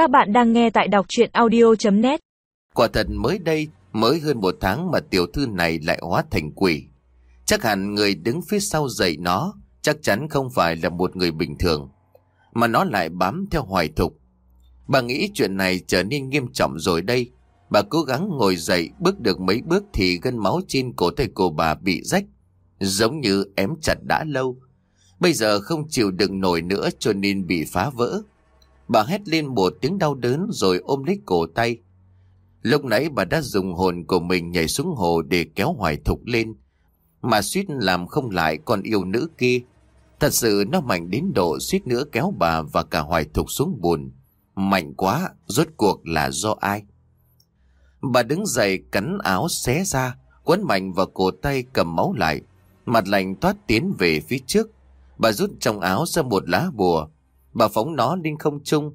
Các bạn đang nghe tại đọc chuyện audio.net Quả thật mới đây, mới hơn một tháng mà tiểu thư này lại hóa thành quỷ. Chắc hẳn người đứng phía sau dậy nó, chắc chắn không phải là một người bình thường. Mà nó lại bám theo hoài thục. Bà nghĩ chuyện này trở nên nghiêm trọng rồi đây. Bà cố gắng ngồi dậy, bước được mấy bước thì gân máu trên cổ tay cô bà bị rách. Giống như ém chặt đã lâu. Bây giờ không chịu đựng nổi nữa cho nên bị phá vỡ. Bà hét lên một tiếng đau đớn rồi ôm lấy cổ tay. Lúc nãy bà đã dùng hồn của mình nhảy xuống hồ để kéo hoài thục lên. Mà suýt làm không lại con yêu nữ kia. Thật sự nó mạnh đến độ suýt nữa kéo bà và cả hoài thục xuống bùn. Mạnh quá, rốt cuộc là do ai? Bà đứng dậy cắn áo xé ra, quấn mạnh vào cổ tay cầm máu lại. Mặt lạnh toát tiến về phía trước. Bà rút trong áo ra một lá bùa. Bà phóng nó lên không trung.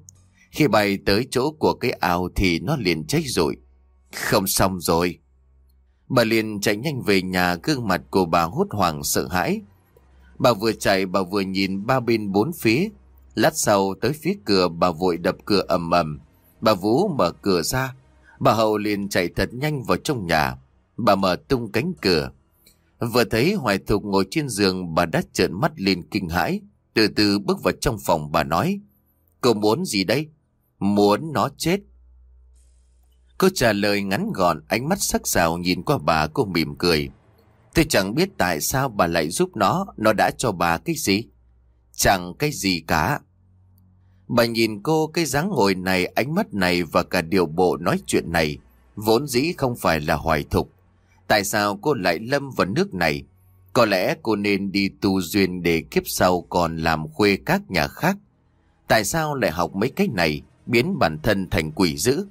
Khi bay tới chỗ của cái ao thì nó liền cháy rồi Không xong rồi. Bà liền chạy nhanh về nhà gương mặt của bà hốt hoảng sợ hãi. Bà vừa chạy, bà vừa nhìn ba bên bốn phía. Lát sau tới phía cửa, bà vội đập cửa ầm ầm. Bà Vũ mở cửa ra. Bà Hậu liền chạy thật nhanh vào trong nhà. Bà mở tung cánh cửa. Vừa thấy Hoài Thục ngồi trên giường, bà đã trợn mắt lên kinh hãi. Từ từ bước vào trong phòng bà nói. Cô muốn gì đây? Muốn nó chết. Cô trả lời ngắn gọn ánh mắt sắc sảo nhìn qua bà cô mỉm cười. Tôi chẳng biết tại sao bà lại giúp nó, nó đã cho bà cái gì. Chẳng cái gì cả. Bà nhìn cô cái dáng ngồi này, ánh mắt này và cả điều bộ nói chuyện này, vốn dĩ không phải là hoài thục. Tại sao cô lại lâm vào nước này? Có lẽ cô nên đi tu duyên để kiếp sau còn làm khuê các nhà khác. Tại sao lại học mấy cách này, biến bản thân thành quỷ dữ?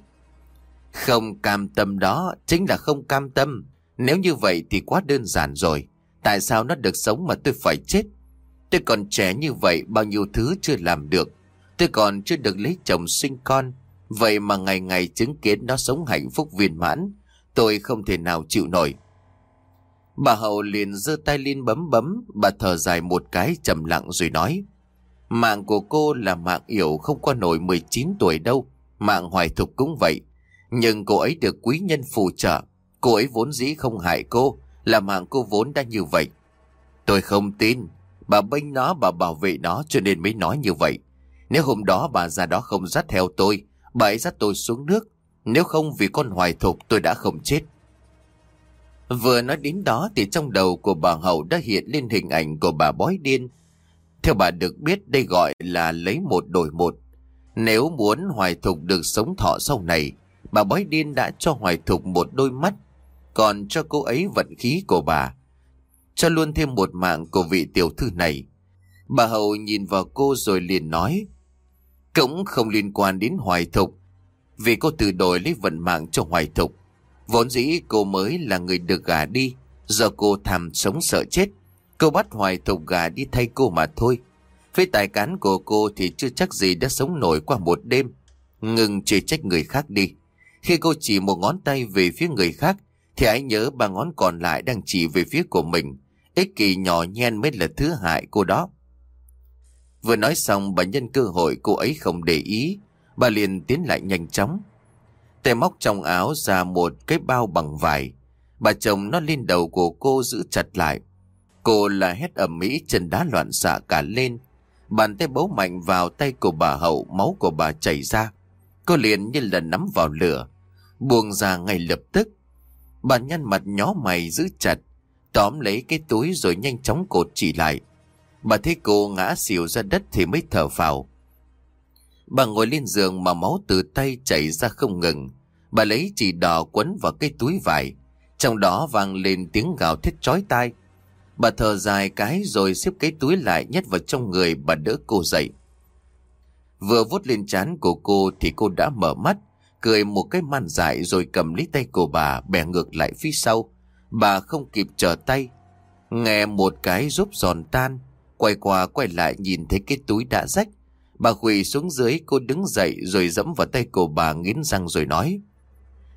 Không cam tâm đó, chính là không cam tâm. Nếu như vậy thì quá đơn giản rồi. Tại sao nó được sống mà tôi phải chết? Tôi còn trẻ như vậy, bao nhiêu thứ chưa làm được. Tôi còn chưa được lấy chồng sinh con. Vậy mà ngày ngày chứng kiến nó sống hạnh phúc viên mãn. Tôi không thể nào chịu nổi. Bà Hậu liền giơ tay lên bấm bấm, bà thở dài một cái trầm lặng rồi nói. Mạng của cô là mạng yểu không qua nổi 19 tuổi đâu, mạng hoài thục cũng vậy. Nhưng cô ấy được quý nhân phù trợ, cô ấy vốn dĩ không hại cô, là mạng cô vốn đã như vậy. Tôi không tin, bà bênh nó, bà bảo vệ nó cho nên mới nói như vậy. Nếu hôm đó bà ra đó không dắt theo tôi, bà ấy dắt tôi xuống nước. Nếu không vì con hoài thục tôi đã không chết. Vừa nói đến đó thì trong đầu của bà Hậu đã hiện lên hình ảnh của bà bói điên. Theo bà được biết đây gọi là lấy một đổi một. Nếu muốn Hoài Thục được sống thọ sau này, bà bói điên đã cho Hoài Thục một đôi mắt, còn cho cô ấy vận khí của bà. Cho luôn thêm một mạng của vị tiểu thư này. Bà Hậu nhìn vào cô rồi liền nói, cũng không liên quan đến Hoài Thục, vì cô từ đổi lấy vận mạng cho Hoài Thục. Vốn dĩ cô mới là người được gả đi, giờ cô thàm sống sợ chết. Cô bắt hoài thục gà đi thay cô mà thôi. Với tài cán của cô thì chưa chắc gì đã sống nổi qua một đêm. Ngừng chỉ trách người khác đi. Khi cô chỉ một ngón tay về phía người khác, thì hãy nhớ ba ngón còn lại đang chỉ về phía của mình. Ích kỷ nhỏ nhen mới là thứ hại cô đó. Vừa nói xong bà nhân cơ hội cô ấy không để ý. Bà liền tiến lại nhanh chóng. Tay móc trong áo ra một cái bao bằng vải. Bà chồng nó lên đầu của cô giữ chặt lại. Cô là hét ẩm mỹ chân đá loạn xạ cả lên. Bàn tay bấu mạnh vào tay của bà hậu, máu của bà chảy ra. Cô liền như là nắm vào lửa. Buông ra ngay lập tức. Bà nhăn mặt nhó mày giữ chặt. Tóm lấy cái túi rồi nhanh chóng cột chỉ lại. Bà thấy cô ngã xỉu ra đất thì mới thở phào. Bà ngồi lên giường mà máu từ tay chảy ra không ngừng. Bà lấy chỉ đỏ quấn vào cái túi vải. Trong đó vang lên tiếng gào thét chói tai. Bà thở dài cái rồi xếp cái túi lại nhét vào trong người bà đỡ cô dậy. Vừa vuốt lên trán của cô thì cô đã mở mắt, cười một cái man dại rồi cầm lấy tay của bà bẻ ngược lại phía sau. Bà không kịp trở tay. Nghe một cái giúp giòn tan, quay qua quay lại nhìn thấy cái túi đã rách. Bà quỳ xuống dưới cô đứng dậy rồi dẫm vào tay của bà nghiến răng rồi nói.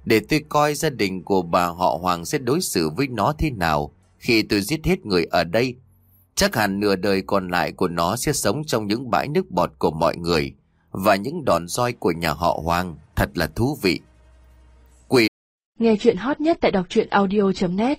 Để tôi coi gia đình của bà họ Hoàng sẽ đối xử với nó thế nào khi tôi giết hết người ở đây. Chắc hẳn nửa đời còn lại của nó sẽ sống trong những bãi nước bọt của mọi người. và những đòn roi của nhà họ Hoàng thật là thú vị. Nghe chuyện hot nhất tại đọc truyện audio.net